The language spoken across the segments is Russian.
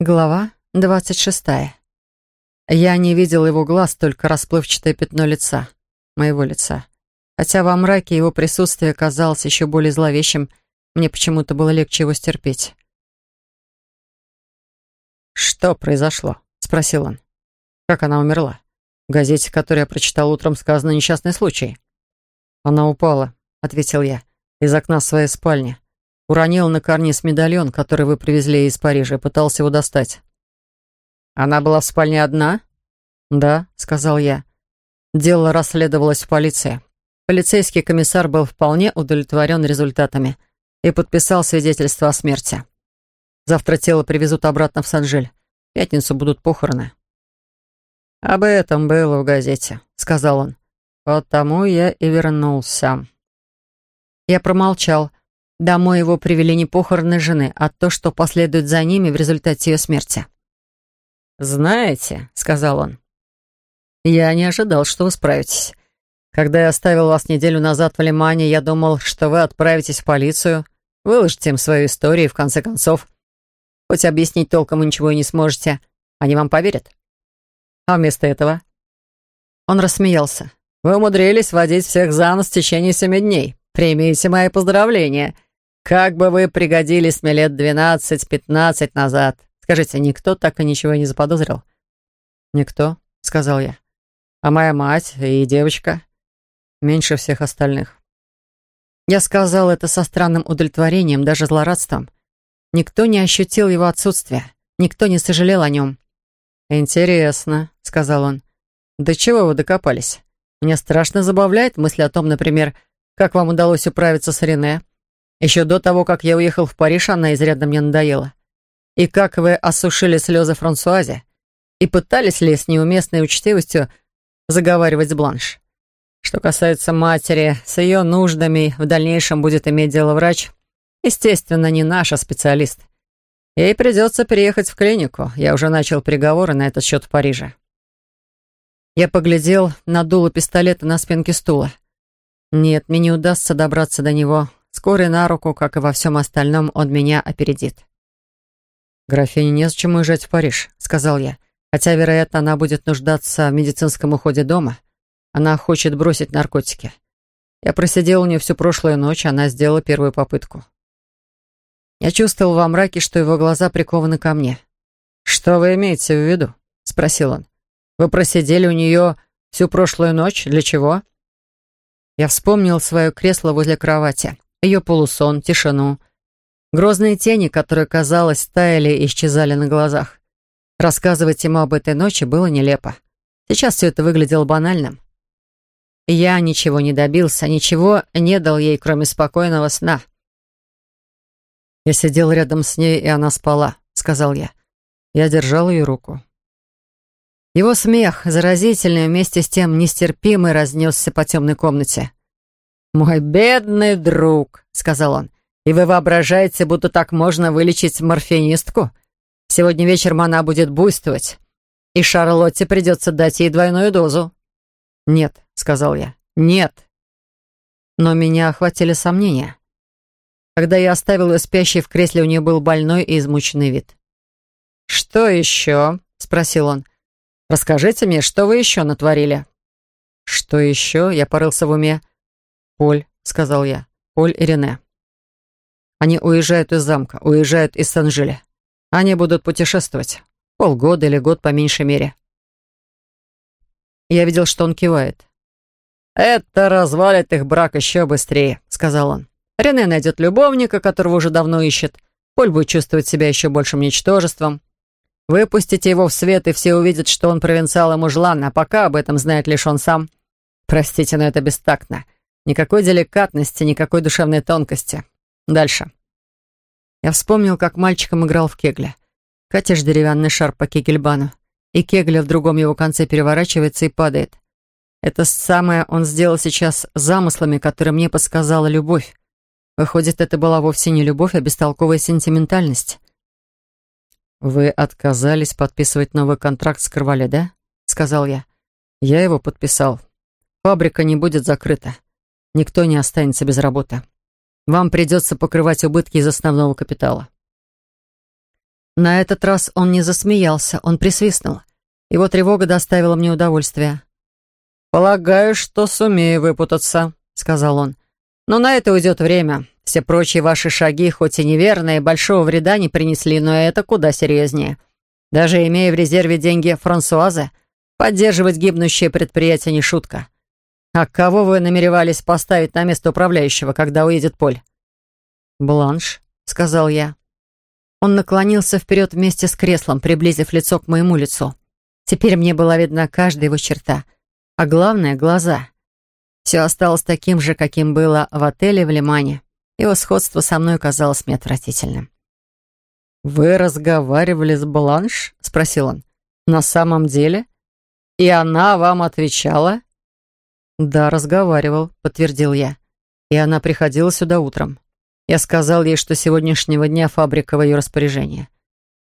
Глава двадцать шестая. Я не видел его глаз, только расплывчатое пятно лица, моего лица. Хотя во мраке его присутствие казалось еще более зловещим, мне почему-то было легче его стерпеть. «Что произошло?» — спросил он. «Как она умерла? В газете, которую я прочитал утром, сказано несчастный случай». «Она упала», — ответил я, — «из окна своей спальни. Уронил на карниз медальон, который вы привезли из Парижа, и пытался его достать. «Она была в спальне одна?» «Да», — сказал я. Дело расследовалось в полиции. Полицейский комиссар был вполне удовлетворен результатами и подписал свидетельство о смерти. Завтра тело привезут обратно в Санжель. В пятницу будут похороны. «Об этом было в газете», — сказал он. «Потому я и вернулся». Я промолчал, — Домой его привели не похороны жены, а то, что последует за ними в результате ее смерти. «Знаете», — сказал он, — «я не ожидал, что вы справитесь. Когда я оставил вас неделю назад в Лимане, я думал, что вы отправитесь в полицию, выложите им свою историю и, в конце концов, хоть объяснить толком вы ничего и не сможете, они вам поверят. А вместо этого...» Он рассмеялся. «Вы умудрились водить всех за нос в течение семи дней. Примите мои поздравления. Как бы вы пригодились мне лет двенадцать-пятнадцать назад. Скажите, никто так и ничего не заподозрил? Никто, сказал я. А моя мать и девочка? Меньше всех остальных. Я сказал это со странным удовлетворением, даже злорадством. Никто не ощутил его отсутствия. Никто не сожалел о нем. «Интересно», — сказал он. «До чего вы докопались? Меня страшно забавляет мысль о том, например, как вам удалось управиться с Рене, еще до того, как я уехал в Париж, она изрядно мне надоела. И как вы осушили слезы Франсуазе? И пытались ли с неуместной учтивостью заговаривать с Бланш? Что касается матери, с ее нуждами в дальнейшем будет иметь дело врач. Естественно, не наш, а специалист. Ей придется переехать в клинику. Я уже начал переговоры на этот счет в Париже. Я поглядел на дуло пистолета на спинке стула. Нет, мне не удастся добраться до него Скорый на руку, как и во всем остальном, он меня опередит. «Графине незачем уезжать в Париж», — сказал я. «Хотя, вероятно, она будет нуждаться в медицинском уходе дома. Она хочет бросить наркотики. Я просидел у нее всю прошлую ночь, она сделала первую попытку». Я чувствовал во мраке, что его глаза прикованы ко мне. «Что вы имеете в виду?» — спросил он. «Вы просидели у нее всю прошлую ночь? Для чего?» Я вспомнил свое кресло возле кровати ее полусон, тишину. Грозные тени, которые, казалось, таяли и исчезали на глазах. Рассказывать ему об этой ночи было нелепо. Сейчас все это выглядело банальным. Я ничего не добился, ничего не дал ей, кроме спокойного сна. «Я сидел рядом с ней, и она спала», — сказал я. Я держал ее руку. Его смех, заразительный, вместе с тем нестерпимый, разнесся по темной комнате. «Мой бедный друг», — сказал он, — «и вы воображаете, будто так можно вылечить морфинистку? Сегодня вечером она будет буйствовать, и Шарлотте придется дать ей двойную дозу». «Нет», — сказал я, — «нет». Но меня охватили сомнения. Когда я оставил ее спящей в кресле, у нее был больной и измученный вид. «Что еще?» — спросил он. «Расскажите мне, что вы еще натворили?» «Что еще?» — я порылся в уме. «Поль», — сказал я, — «Поль и Рене». Они уезжают из замка, уезжают из Санжиля. Они будут путешествовать. Полгода или год по меньшей мере. Я видел, что он кивает. «Это развалит их брак еще быстрее», — сказал он. «Рене найдет любовника, которого уже давно ищет. Поль будет чувствовать себя еще большим ничтожеством. Выпустите его в свет, и все увидят, что он провинциал и мужлан, а пока об этом знает лишь он сам. Простите, но это бестактно. Никакой деликатности, никакой душевной тонкости. Дальше. Я вспомнил, как мальчиком играл в кегле. Катишь деревянный шар по кегельбану, и кегля в другом его конце переворачивается и падает. Это самое он сделал сейчас замыслами, которые мне подсказала любовь. Выходит, это была вовсе не любовь, а бестолковая сентиментальность. «Вы отказались подписывать новый контракт с Карвале, да?» — сказал я. «Я его подписал. Фабрика не будет закрыта. Никто не останется без работы. Вам придется покрывать убытки из основного капитала. На этот раз он не засмеялся, он присвистнул. Его тревога доставила мне удовольствие. «Полагаю, что сумею выпутаться», — сказал он. «Но на это уйдет время. Все прочие ваши шаги, хоть и неверные, большого вреда не принесли, но это куда серьезнее. Даже имея в резерве деньги Франсуазы, поддерживать гибнущее предприятие не шутка. А кого вы намеревались поставить на место управляющего, когда уедет Поль?» «Бланш», — сказал я. Он наклонился вперед вместе с креслом, приблизив лицо к моему лицу. Теперь мне была видна каждая его черта, а главное — глаза. Все осталось таким же, каким было в отеле в Лимане. Его сходство со мной казалось мне отвратительным. «Вы разговаривали с Бланш?» — спросил он. «На самом деле? И она вам отвечала?» «Да, разговаривал», — подтвердил я. «И она приходила сюда утром. Я сказал ей, что сегодняшнего дня фабрика в ее распоряжении.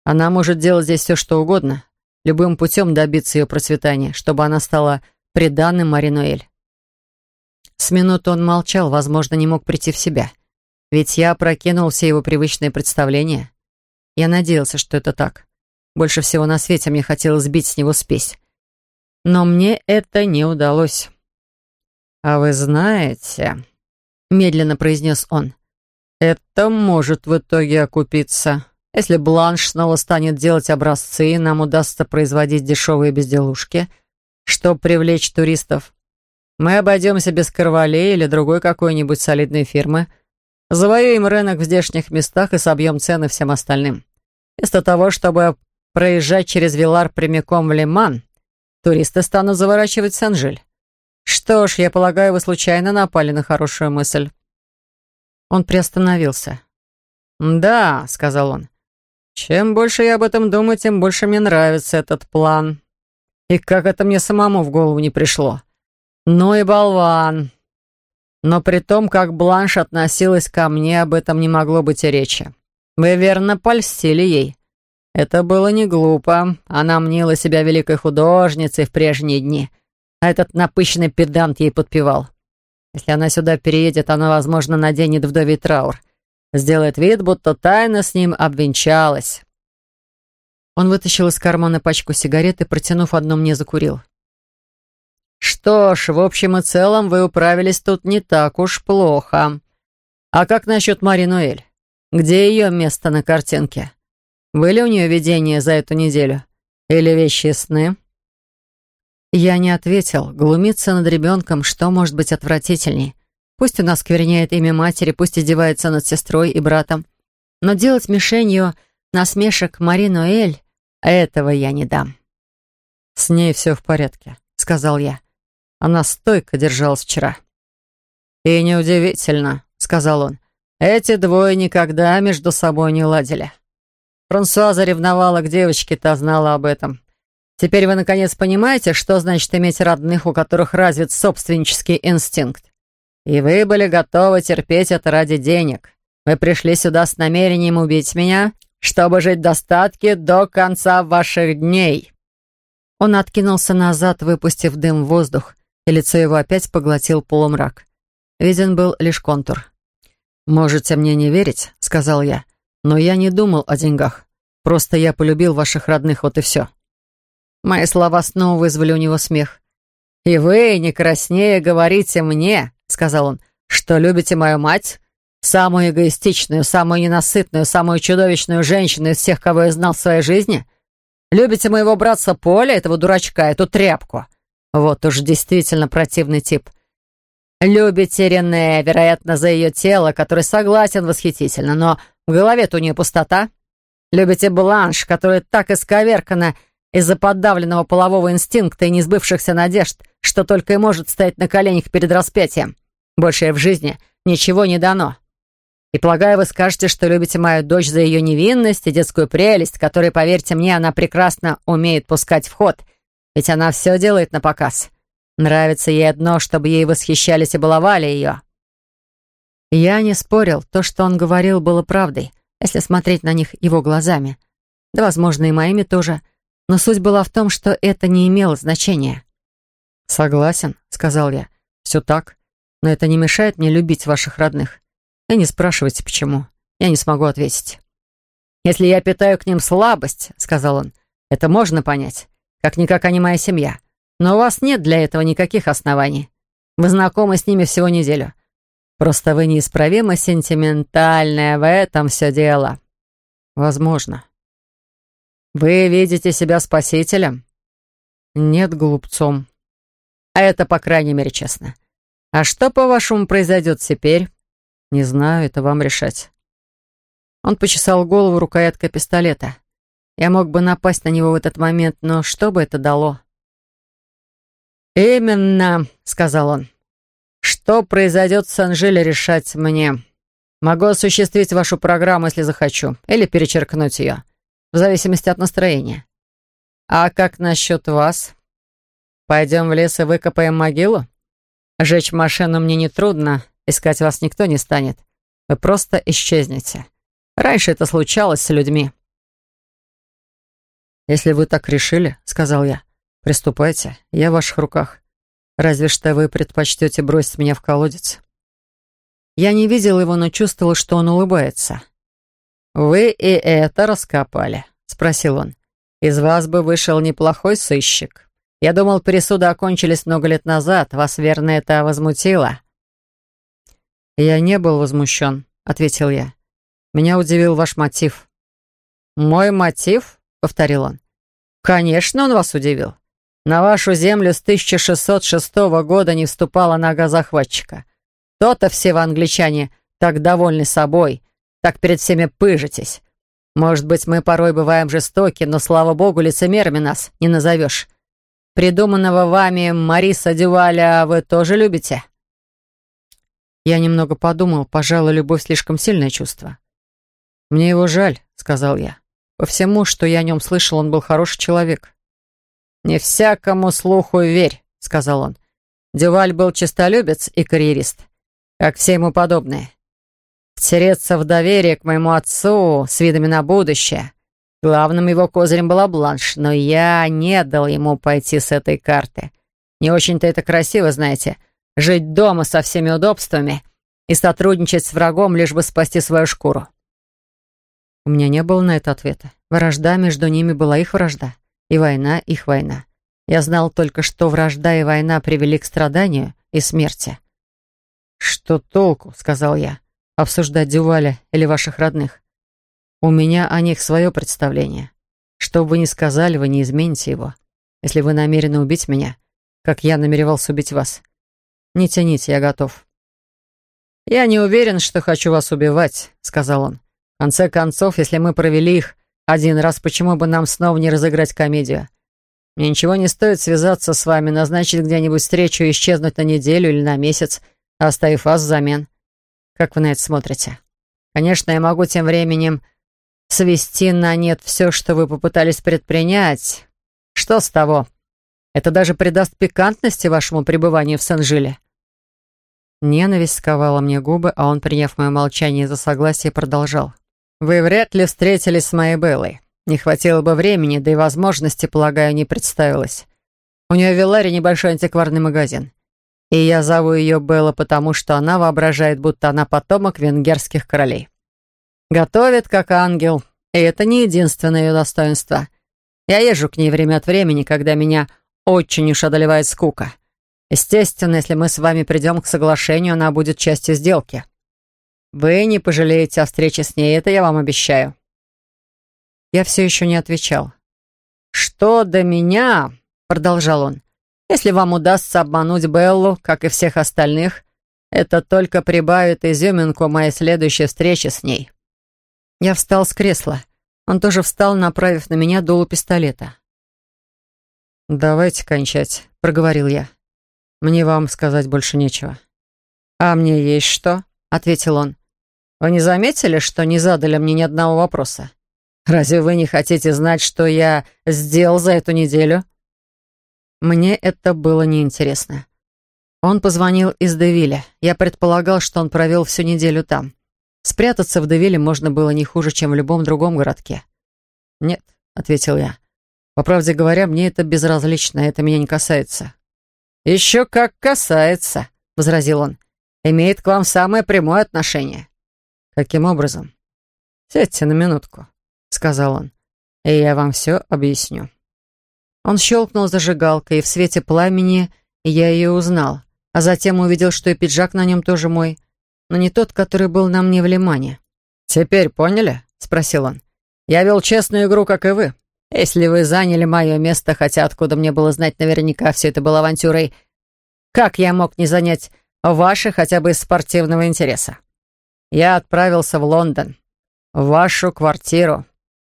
Она может делать здесь все, что угодно, любым путем добиться ее процветания, чтобы она стала приданным Маринуэль. С минуты он молчал, возможно, не мог прийти в себя. Ведь я прокинул все его привычные представления. Я надеялся, что это так. Больше всего на свете мне хотелось сбить с него спесь. Но мне это не удалось. «А вы знаете...» — медленно произнес он. «Это может в итоге окупиться. Если Бланш снова станет делать образцы, нам удастся производить дешевые безделушки, чтобы привлечь туристов. Мы обойдемся без Карвалей или другой какой-нибудь солидной фирмы, завоюем рынок в здешних местах и собьем цены всем остальным. Вместо того, чтобы проезжать через Вилар прямиком в Лиман, туристы станут заворачивать Сен-Жиль. Что ж, я полагаю, вы случайно напали на хорошую мысль». Он приостановился. «Да», — сказал он, чем больше я об этом думаю, тем больше мне нравится этот план. И как это мне самому в голову не пришло. Ну и болван. Но при том, как Бланш относилась ко мне, об этом не могло быть и речи. Вы верно польстили ей. Это было не глупо. Она мнила себя великой художницей в прежние дни, а этот напыщенный педант ей подпевал. Если она сюда переедет, она, возможно, наденет вдовий траур — Сделает вид, будто тайно с ним обвенчалась. Он вытащил из кармана пачку сигарет и, протянув одну, мне закурил. «Что ж, в общем и целом вы управились тут не так уж плохо. А как насчет Мари Нуэль? Где ее место на картинке? Были у нее видения за эту неделю? Или вещи сны?» Я не ответил. Глумиться над ребенком, что может быть отвратительней? Пусть у нас скверняет имя матери, пусть издевается над сестрой и братом. Но делать мишенью насмешек Мари Ноэль, этого я не дам. «С ней все в порядке», — сказал я. Она стойко держалась вчера. «И неудивительно», — сказал он. «Эти двое никогда между собой не ладили. Франсуаза ревновала к девочке, та знала об этом. Теперь вы, наконец, понимаете, что значит иметь родных, у которых развит собственнический инстинкт? И вы были готовы терпеть это ради денег. Вы пришли сюда с намерением убить меня, чтобы жить в достатке до конца ваших дней». Он откинулся назад, выпустив дым в воздух, и лицо его опять поглотил полумрак. Виден был лишь контур. «Можете мне не верить», — сказал я, — «но я не думал о деньгах. Просто я полюбил ваших родных, вот и все». Мои слова снова вызвали у него смех. «И вы, не краснее, говорите мне, сказал он, — «что любите мою мать, самую эгоистичную, самую ненасытную, самую чудовищную женщину из всех, кого я знал в своей жизни? Любите моего братца Поля, этого дурачка, эту тряпку? Вот уж действительно противный тип. Любите Рене, вероятно, за ее тело, который согласен восхитительно, но в голове-то у нее пустота. Любите Бланш, которая так исковеркана из-за подавленного полового инстинкта и несбывшихся надежд, что только и может стоять на коленях перед распятием. Больше в жизни ничего не дано. И полагаю, вы скажете, что любите мою дочь за ее невинность и детскую прелесть, которой, поверьте мне, она прекрасно умеет пускать в ход, ведь она все делает на показ. Нравится ей одно, чтобы ей восхищались и баловали ее. Я не спорил, то, что он говорил, было правдой, если смотреть на них его глазами. Да, возможно, и моими тоже. Но суть была в том, что это не имело значения. «Согласен», — сказал я. «Все так. Но это не мешает мне любить ваших родных. И не спрашивайте, почему. Я не смогу ответить. Если я питаю к ним слабость, — сказал он, — это можно понять. Как-никак они моя семья. Но у вас нет для этого никаких оснований. Вы знакомы с ними всего неделю. Просто вы неисправимо сентиментальная, в этом все дело. Возможно. Вы видите себя спасителем? Нет, глупцом. А это, по крайней мере, честно. А что, по-вашему, произойдет теперь? Не знаю, это вам решать. Он почесал голову рукояткой пистолета. Я мог бы напасть на него в этот момент, но что бы это дало? «Именно», — сказал он. «Что произойдет с Анжелей, решать мне. Могу осуществить вашу программу, если захочу, или перечеркнуть ее, в зависимости от настроения. А как насчет вас? Пойдем в лес и выкопаем могилу? Жечь машину мне нетрудно, искать вас никто не станет. Вы просто исчезнете. Раньше это случалось с людьми». «Если вы так решили», — сказал я, — «приступайте, я в ваших руках. Разве что вы предпочтете бросить меня в колодец». Я не видел его, но чувствовал, что он улыбается. «Вы и это раскопали?» — спросил он. «Из вас бы вышел неплохой сыщик. Я думал, пересуды окончились много лет назад. Вас, верно, это возмутило?» «Я не был возмущен», — ответил я. «Меня удивил ваш мотив». «Мой мотив?» — повторил он. «Конечно, он вас удивил. На вашу землю с 1606 года не вступала нога захватчика. То-то все вы, англичане, так довольны собой, так перед всеми пыжитесь. Может быть, мы порой бываем жестоки, но, слава богу, лицемерами нас не назовешь. Придуманного вами Мариса Дюваля вы тоже любите?» Я немного подумал, пожалуй, любовь слишком сильное чувство. «Мне его жаль», — сказал я. «По всему, что я о нем слышал, он был хороший человек». «Не всякому слуху верь», — сказал он. Дюваль был честолюбец и карьерист, как все ему подобные. Втереться в доверие к моему отцу с видами на будущее. Главным его козырем была бланш, но я не дал ему пойти с этой карты. Не очень-то это красиво, знаете, жить дома со всеми удобствами и сотрудничать с врагом, лишь бы спасти свою шкуру. У меня не было на это ответа. Вражда между ними была их вражда и война их война. Я знал только, что вражда и война привели к страданию и смерти. «Что толку?» — сказал я. «Обсуждать Дюваля или ваших родных. У меня о них свое представление. Что бы вы ни сказали, вы не измените его. Если вы намерены убить меня, как я намеревался убить вас. Не тяните, я готов». «Я не уверен, что хочу вас убивать», — сказал он. «В конце концов, если мы провели их один раз почему бы нам снова не разыграть комедию? Мне ничего не стоит связаться с вами, назначить где-нибудь встречу и исчезнуть на неделю или на месяц, оставив вас взамен. Как вы на это смотрите? Конечно, я могу тем временем свести на нет все, что вы попытались предпринять. Что с того? Это даже придаст пикантности вашему пребыванию в Сен-Жиле. Ненависть сковала мне губы, а он, приняв мое молчание за согласие, продолжал. «Вы вряд ли встретились с моей Беллой. Не хватило бы времени, да и возможности, полагаю, не представилось. У нее в Вилларе небольшой антикварный магазин. И я зову ее Белла, потому что она воображает, будто она потомок венгерских королей. Готовит, как ангел, и это не единственное ее достоинство. Я езжу к ней время от времени, когда меня очень уж одолевает скука. Естественно, если мы с вами придем к соглашению, она будет частью сделки. Вы не пожалеете о встрече с ней, это я вам обещаю». Я все еще не отвечал. «Что до меня?» — продолжал он. «Если вам удастся обмануть Беллу, как и всех остальных, это только прибавит изюминку моей следующей встречи с ней». Я встал с кресла. Он тоже встал, направив на меня дуло пистолета. «Давайте кончать», — проговорил я. «Мне вам сказать больше нечего». «А мне есть что?» — ответил он. Вы не заметили, что не задали мне ни одного вопроса? Разве вы не хотите знать, что я сделал за эту неделю?» Мне это было неинтересно. Он позвонил из Девиля. Я предполагал, что он провел всю неделю там. Спрятаться в Девиле можно было не хуже, чем в любом другом городке. «Нет», — ответил я. «По правде говоря, мне это безразлично, это меня не касается». «Еще как касается», — возразил он. «Имеет к вам самое прямое отношение. «Каким образом?» «Сядьте на минутку». сказал он. «И я вам все объясню». Он щелкнул зажигалкой, и в свете пламени я ее узнал, а затем увидел, что и пиджак на нем тоже мой, но не тот, который был на мне в лимане. «Теперь поняли?» — спросил он. «Я вел честную игру, как и вы. Если вы заняли мое место, хотя откуда мне было знать наверняка, все это было авантюрой, как я мог не занять ваше хотя бы из спортивного интереса? Я отправился в Лондон, в вашу квартиру.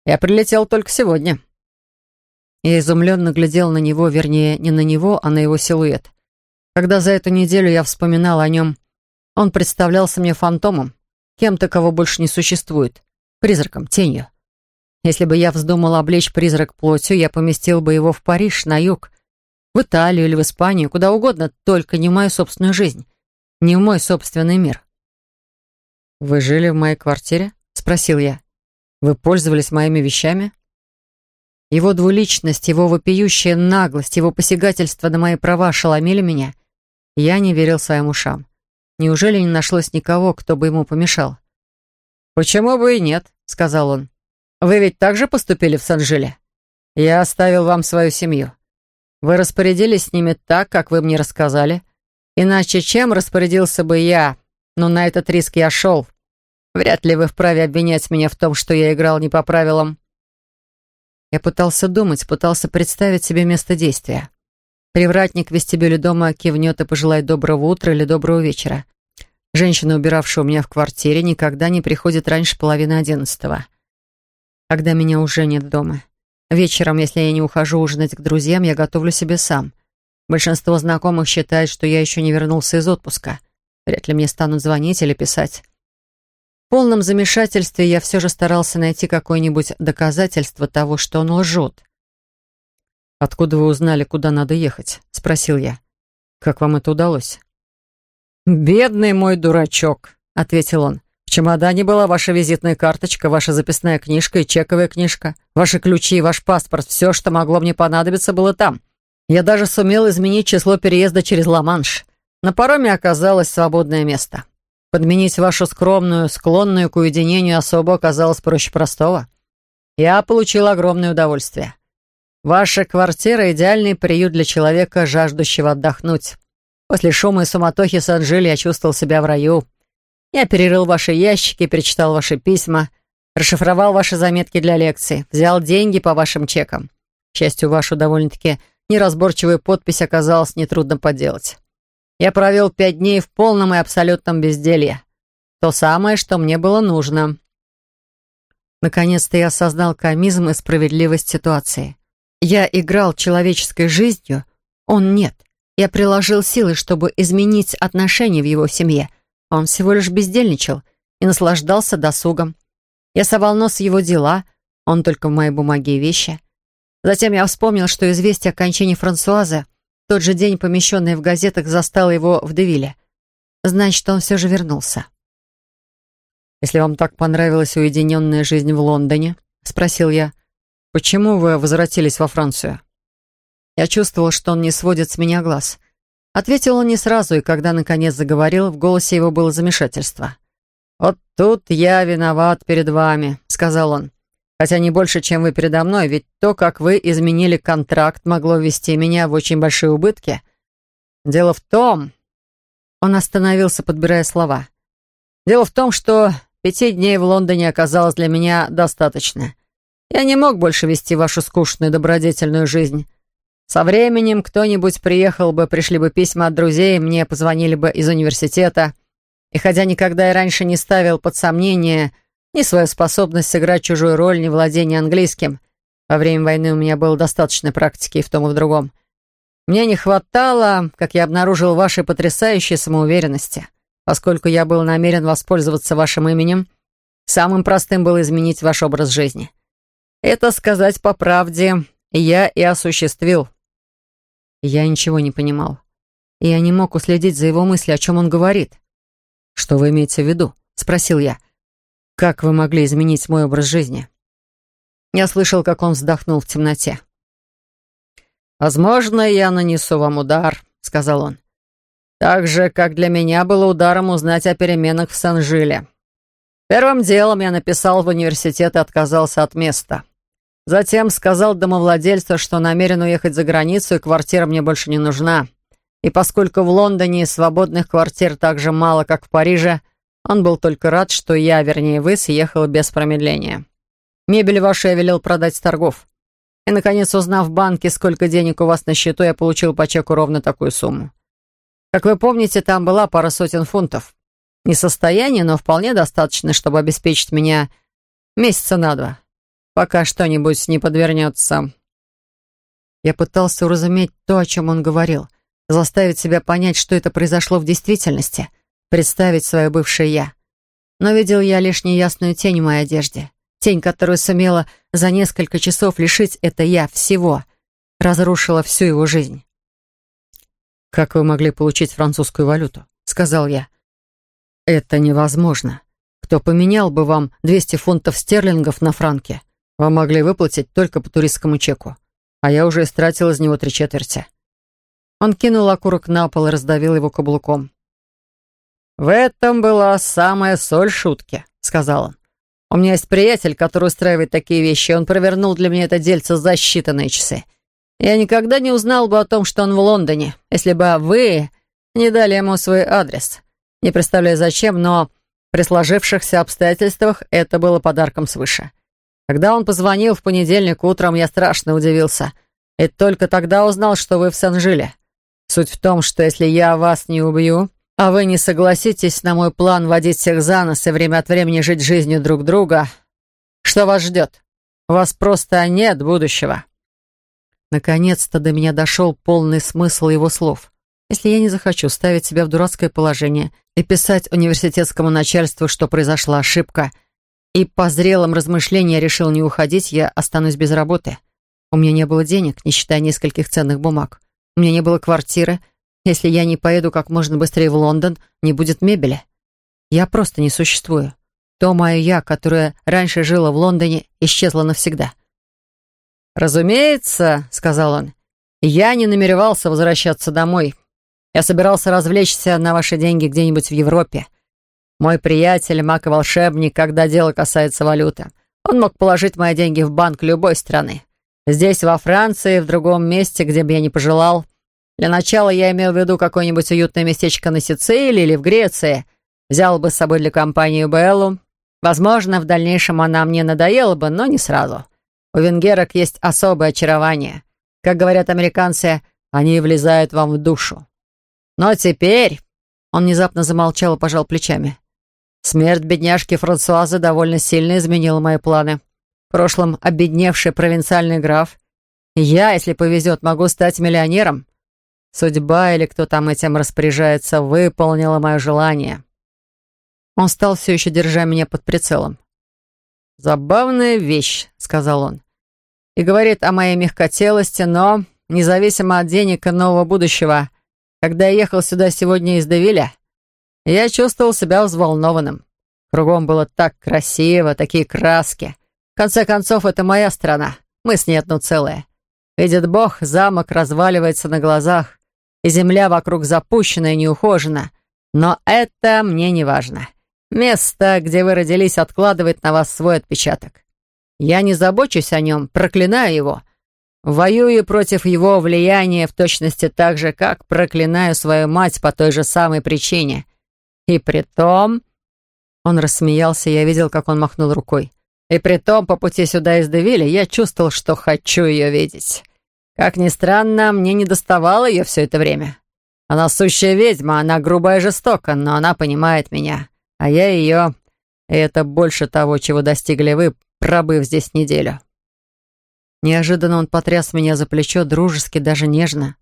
Я прилетел только сегодня». Я изумленно глядел на него, вернее, не на него, а на его силуэт. Когда за эту неделю я вспоминал о нем, он представлялся мне фантомом, кем-то, кого больше не существует, призраком, тенью. Если бы я вздумал облечь призрак плотью, я поместил бы его в Париж, на юг, в Италию или в Испанию, куда угодно, только не в мою собственную жизнь, не в мой собственный мир. «Вы жили в моей квартире?» — спросил я. «Вы пользовались моими вещами?» Его двуличность, его вопиющая наглость, его посягательство на мои права ошеломили меня. Я не верил своим ушам. Неужели не нашлось никого, кто бы ему помешал? «Почему бы и нет?» — сказал он. «Вы ведь так же поступили в Санжиле? Я оставил вам свою семью. Вы распорядились с ними так, как вы мне рассказали. Иначе чем распорядился бы я? Но на этот риск я шел. Вряд ли вы вправе обвинять меня в том, что я играл не по правилам». Я пытался думать, пытался представить себе место действия. Привратник в вестибюле дома кивнет и пожелает доброго утра или доброго вечера. Женщина, убиравшая у меня в квартире, никогда не приходит раньше половины одиннадцатого. Когда меня уже нет дома. Вечером, если я не ухожу ужинать к друзьям, я готовлю себе сам. Большинство знакомых считает, что я еще не вернулся из отпуска. Вряд ли мне станут звонить или писать. В полном замешательстве я все же старался найти какое-нибудь доказательство того, что он лжет. «Откуда вы узнали, куда надо ехать?» — спросил я. «Как вам это удалось?» «Бедный мой дурачок», — ответил он. В чемодане была ваша визитная карточка, ваша записная книжка и чековая книжка, ваши ключи и ваш паспорт. Все, что могло мне понадобиться, было там. Я даже сумел изменить число переезда через Ла-Манш. На пароме оказалось свободное место. Подменить вашу скромную, склонную к уединению особо оказалось проще простого. Я получил огромное удовольствие. Ваша квартира — идеальный приют для человека, жаждущего отдохнуть. После шума и суматохи Сан-Жиль я чувствовал себя в раю. Я перерыл ваши ящики, перечитал ваши письма, расшифровал ваши заметки для лекций, взял деньги по вашим чекам. К счастью, вашу довольно-таки неразборчивую подпись оказалось нетрудно подделать. Я провел пять дней в полном и абсолютном безделье. То самое, что мне было нужно. Наконец-то я осознал комизм и справедливость ситуации. Я играл человеческой жизнью, он нет. Я приложил силы, чтобы изменить отношения в его семье — он всего лишь бездельничал и наслаждался досугом. Я совал нос в его дела, он только в моей бумаге и вещи. Затем я вспомнил, что известие о кончине Франсуаза тот же день, помещенное в газетах, застало его в Девиле. Значит, он все же вернулся. «Если вам так понравилась уединенная жизнь в Лондоне», — спросил я, — «почему вы возвратились во Францию?» Я чувствовал, что он не сводит с меня глаз — Ответил он не сразу, и когда наконец заговорил, в голосе его было замешательство. «Вот тут я виноват перед вами», — сказал он. «Хотя не больше, чем вы передо мной, ведь то, как вы изменили контракт, могло ввести меня в очень большие убытки. Дело в том...» Он остановился, подбирая слова. «Дело в том, что пяти дней в Лондоне оказалось для меня достаточно. Я не мог больше вести вашу скучную добродетельную жизнь». Со временем кто-нибудь приехал бы, пришли бы письма от друзей, мне позвонили бы из университета. И хотя никогда и раньше не ставил под сомнение ни свою способность сыграть чужую роль, ни владение английским, во время войны у меня было достаточно практики и в том, и в другом. Мне не хватало, как я обнаружил, вашей потрясающей самоуверенности. Поскольку я был намерен воспользоваться вашим именем, самым простым было изменить ваш образ жизни. Это, сказать по правде, я и осуществил. Я ничего не понимал. Я не мог уследить за его мыслью, о чем он говорит. «Что вы имеете в виду?» — спросил я. «Как вы могли изменить мой образ жизни?» Я слышал, как он вздохнул в темноте. «Возможно, я нанесу вам удар», — сказал он. «Так же, как для меня было ударом узнать о переменах в Санжиле. Первым делом я написал в университет и отказался от места. Затем сказал домовладельцу, что намерен уехать за границу, и квартира мне больше не нужна. И поскольку в Лондоне свободных квартир так же мало, как в Париже, он был только рад, что я, вернее вы, съехала без промедления. Мебель вашу я велел продать с торгов. И, наконец, узнав в банке, сколько денег у вас на счету, я получил по чеку ровно такую сумму. Как вы помните, там была пара сотен фунтов. Не состояние, но вполне достаточно, чтобы обеспечить меня месяца на два, пока что-нибудь не подвернется. Я пытался уразуметь то, о чем он говорил, заставить себя понять, что это произошло в действительности, представить свое бывшее «я». Но видел я лишь неясную тень в моей одежде, тень, которую сумела за несколько часов лишить это «я» всего, разрушила всю его жизнь. «Как вы могли получить французскую валюту?» — сказал я. «Это невозможно. Кто поменял бы вам 200 фунтов стерлингов на франки? Вам могли выплатить только по туристскому чеку, а я уже истратил из него три четверти». Он кинул окурок на пол и раздавил его каблуком. «В этом была самая соль шутки», — сказал он. «У меня есть приятель, который устраивает такие вещи, он провернул для меня это дельце за считанные часы. Я никогда не узнал бы о том, что он в Лондоне, если бы вы не дали ему свой адрес. Не представляю зачем, но при сложившихся обстоятельствах это было подарком свыше. Когда он позвонил в понедельник утром, я страшно удивился. И только тогда узнал, что вы в Сен-Жиле. Суть в том, что если я вас не убью, а вы не согласитесь на мой план водить всех за нос и время от времени жить жизнью друг друга, что вас ждет? У вас просто нет будущего. Наконец-то до меня дошел полный смысл его слов. Если я не захочу ставить себя в дурацкое положение и писать университетскому начальству, что произошла ошибка, и по зрелым размышлениям решил не уходить, я останусь без работы. У меня не было денег, не считая нескольких ценных бумаг. У меня не было квартиры. Если я не поеду как можно быстрее в Лондон, не будет мебели. Я просто не существую. То мое «я», которое раньше жило в Лондоне, исчезло навсегда. «Разумеется», — сказал он, — «я не намеревался возвращаться домой. Я собирался развлечься на ваши деньги где-нибудь в Европе. Мой приятель, маг и волшебник, когда дело касается валюты, он мог положить мои деньги в банк любой страны. Здесь, во Франции, в другом месте, где бы я ни пожелал. Для начала я имел в виду какое-нибудь уютное местечко на Сицилии или в Греции. Взял бы с собой для компании Беллу. Возможно, в дальнейшем она мне надоела бы, но не сразу. У венгерок есть особое очарование. Как говорят американцы, они влезают вам в душу. Но теперь...» Он внезапно замолчал и пожал плечами. «Смерть бедняжки Франсуазы довольно сильно изменила мои планы. В прошлом обедневший провинциальный граф. Я, если повезет, могу стать миллионером. Судьба или кто там этим распоряжается, выполнила мое желание». Он стал все еще держа меня под прицелом. «Забавная вещь», — сказал он. «И говорит о моей мягкотелости, но, независимо от денег и нового будущего, когда я ехал сюда сегодня из Девиля, я чувствовал себя взволнованным. Кругом было так красиво, такие краски. В конце концов, это моя страна, мы с ней одно целое. Видит Бог, замок разваливается на глазах, земля вокруг запущена и неухожена. Но это мне не важно. Место, где вы родились, откладывает на вас свой отпечаток. Я не забочусь о нем, проклинаю его. Воюю против его влияния в точности так же, как проклинаю свою мать по той же самой причине. И при том... Он рассмеялся, я видел, как он махнул рукой. И при том, по пути сюда из Девиля я чувствовал, что хочу ее видеть. Как ни странно, мне не доставало ее все это время. Она сущая ведьма, она грубая и жестока, но она понимает меня а я ее... И это больше того, чего достигли вы, пробыв здесь неделю». Неожиданно он потряс меня за плечо, дружески, даже нежно.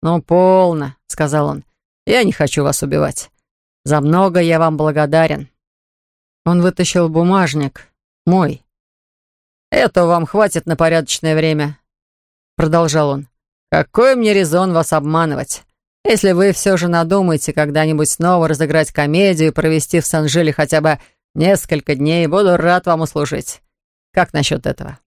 «Ну, полно», — сказал он. «Я не хочу вас убивать. За много я вам благодарен». Он вытащил бумажник. Мой. «Этого вам хватит на порядочное время», — продолжал он. «Какой мне резон вас обманывать? Если вы все же надумаете когда-нибудь снова разыграть комедию и провести в Санжиле хотя бы несколько дней, буду рад вам услужить. Как насчет этого?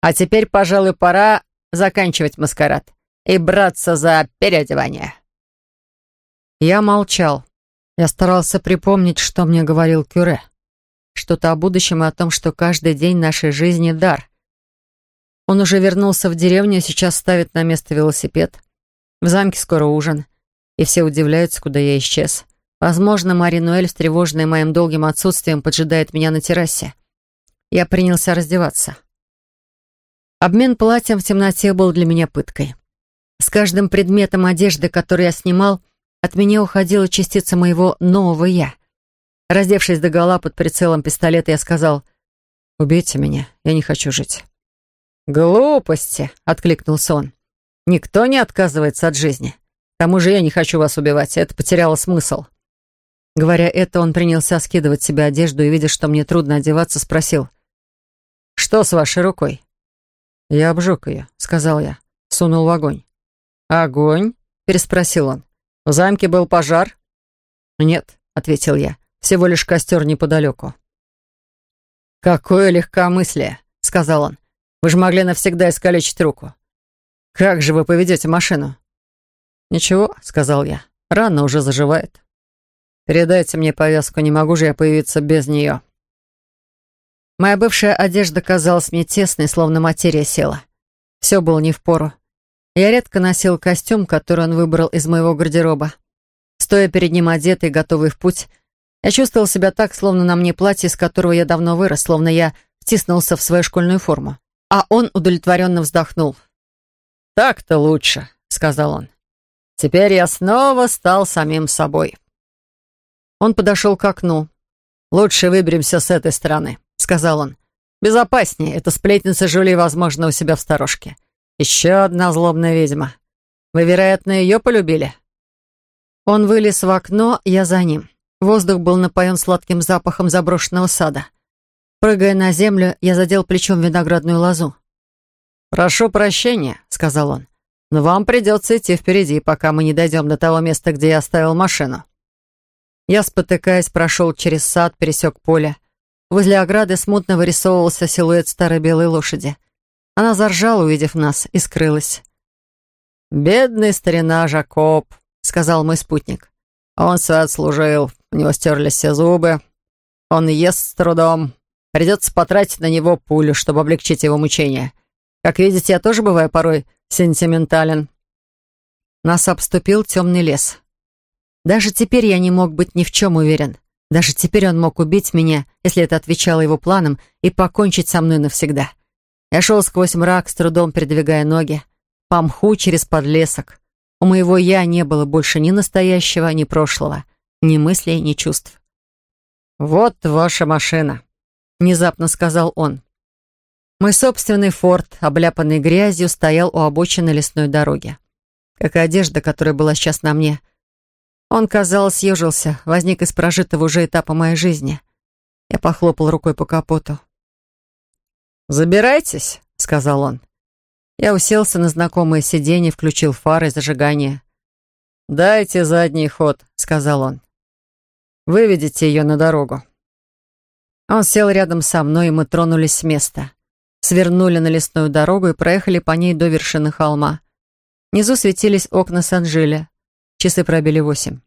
А теперь, пожалуй, пора заканчивать маскарад и браться за переодевание». Я молчал. Я старался припомнить, что мне говорил Кюре. что-то о будущем и о том, что каждый день нашей жизни — дар. Он уже вернулся в деревню, сейчас ставит на место велосипед. В замке скоро ужин, и все удивляются, куда я исчез. Возможно, Мари Нуэль, встревоженная моим долгим отсутствием, поджидает меня на террасе. Я принялся раздеваться. Обмен платьем в темноте был для меня пыткой. С каждым предметом одежды, который я снимал, от меня уходила частица моего нового «я». Раздевшись догола под прицелом пистолета, я сказал, «Убейте меня, я не хочу жить». «Глупости!» — откликнулся он. «Никто не отказывается от жизни. К тому же я не хочу вас убивать, это потеряло смысл». Говоря это, он принялся скидывать себе одежду и, видя, что мне трудно одеваться, спросил, «Что с вашей рукой?» «Я обжег ее», — сказал я, сунул в огонь. «Огонь?» — переспросил он. «В замке был пожар?» «Нет», — ответил я, — «всего лишь костер неподалеку». «Какое легкомыслие», — сказал он. «Вы же могли навсегда искалечить руку. Как же вы поведете машину?» «Ничего», — сказал я, — «рана уже заживает». «Передайте мне повязку, не могу же я появиться без нее». Моя бывшая одежда казалась мне тесной, словно материя села. Все было не в пору. Я редко носил костюм, который он выбрал из моего гардероба. Стоя перед ним одетый, готовый в путь, я чувствовал себя так, словно на мне платье, из которого я давно вырос, словно я втиснулся в свою школьную форму. А он удовлетворенно вздохнул. «Так-то лучше», — сказал он. «Теперь я снова стал самим собой». Он подошел к окну. «Лучше выберемся с этой стороны», — сказал он. «Безопаснее. Эта сплетница Жюли, возможно, у себя в сторожке. Еще одна злобная ведьма. Вы, вероятно, ее полюбили?» Он вылез в окно, я за ним. Воздух был напоен сладким запахом заброшенного сада. Прыгая на землю, я задел плечом виноградную лозу. «Прошу прощения», — сказал он, — «но вам придется идти впереди, пока мы не дойдем до того места, где я оставил машину». Я, спотыкаясь, прошел через сад, пересек поле. Возле ограды смутно вырисовывался силуэт старой белой лошади. Она заржала, увидев нас, и скрылась. «Бедный старина Жакоб», — сказал мой спутник. «Он свой отслужил, у него стерлись все зубы. Он ест с трудом. Придется потратить на него пулю, чтобы облегчить его мучения. Как видите, я тоже бываю порой сентиментален». Нас обступил темный лес. Даже теперь я не мог быть ни в чем уверен. Даже теперь он мог убить меня, если это отвечало его планам, и покончить со мной навсегда. Я шел сквозь мрак, с трудом передвигая ноги, по мху через подлесок. У моего «я» не было больше ни настоящего, ни прошлого, ни мыслей, ни чувств. «Вот ваша машина», — внезапно сказал он. Мой собственный форт, обляпанный грязью, стоял у обочины лесной дороги. Как и одежда, которая была сейчас на мне — он, казалось, съежился, возник из прожитого уже этапа моей жизни. Я похлопал рукой по капоту. «Забирайтесь», — сказал он. Я уселся на знакомое сиденье, включил фары и зажигание. «Дайте задний ход», — сказал он. «Выведите ее на дорогу». Он сел рядом со мной, и мы тронулись с места. Свернули на лесную дорогу и проехали по ней до вершины холма. Внизу светились окна Санжиля. Часы пробили восемь.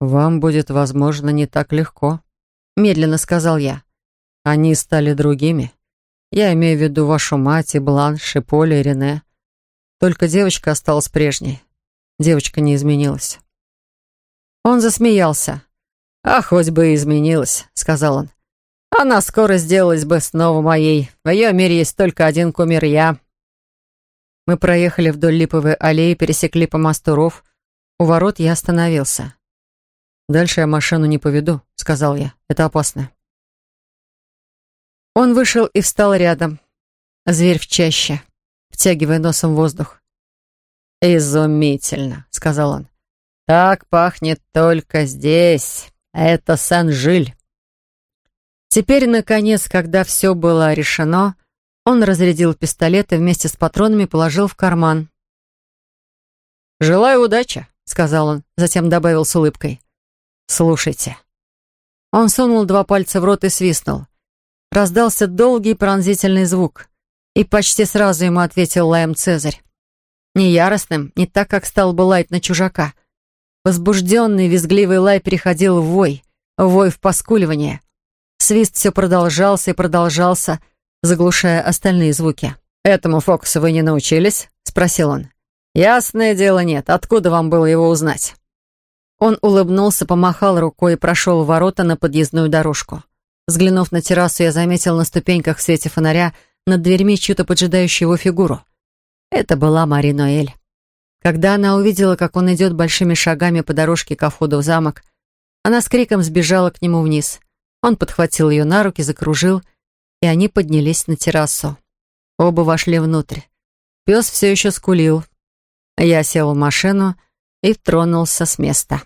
«Вам будет, возможно, не так легко», — медленно сказал я. «Они стали другими. Я имею в виду вашу мать и Бланш, и Поля, и Рене. Только девочка осталась прежней. Девочка не изменилась». Он засмеялся. «А хоть бы и изменилась», — сказал он. «Она скоро сделалась бы снова моей. В ее мире есть только один кумир я». Мы проехали вдоль липовой аллеи, пересекли по мосту ров, у ворот я остановился. «Дальше я машину не поведу», — сказал я. «Это опасно». Он вышел и встал рядом. Зверь в чаще, втягивая носом воздух. «Изумительно», — сказал он. «Так пахнет только здесь. Это Сен-Жиль». Теперь, наконец, когда все было решено, он разрядил пистолет и вместе с патронами положил в карман. «Желаю удачи», сказал он, затем добавил с улыбкой. «Слушайте». Он сунул два пальца в рот и свистнул. Раздался долгий пронзительный звук, и почти сразу ему ответил лаем Цезарь. Не яростным, не так, как стал бы лаять на чужака. Возбужденный, визгливый лай переходил в вой, вой в поскуливание. Свист все продолжался и продолжался, заглушая остальные звуки. «Этому фокусу вы не научились?» — спросил он. «Ясное дело, нет. Откуда вам было его узнать?» Он улыбнулся, помахал рукой и прошел ворота на подъездную дорожку. Взглянув на террасу, я заметил на ступеньках в свете фонаря над дверьми чью-то поджидающую его фигуру. Это была Мари Ноэль. Когда она увидела, как он идет большими шагами по дорожке ко входу в замок, она с криком сбежала к нему вниз. Он подхватил ее на руки, закружил, и они поднялись на террасу. Оба вошли внутрь. Пес все еще скулил. Я сел в машину и тронулся с места.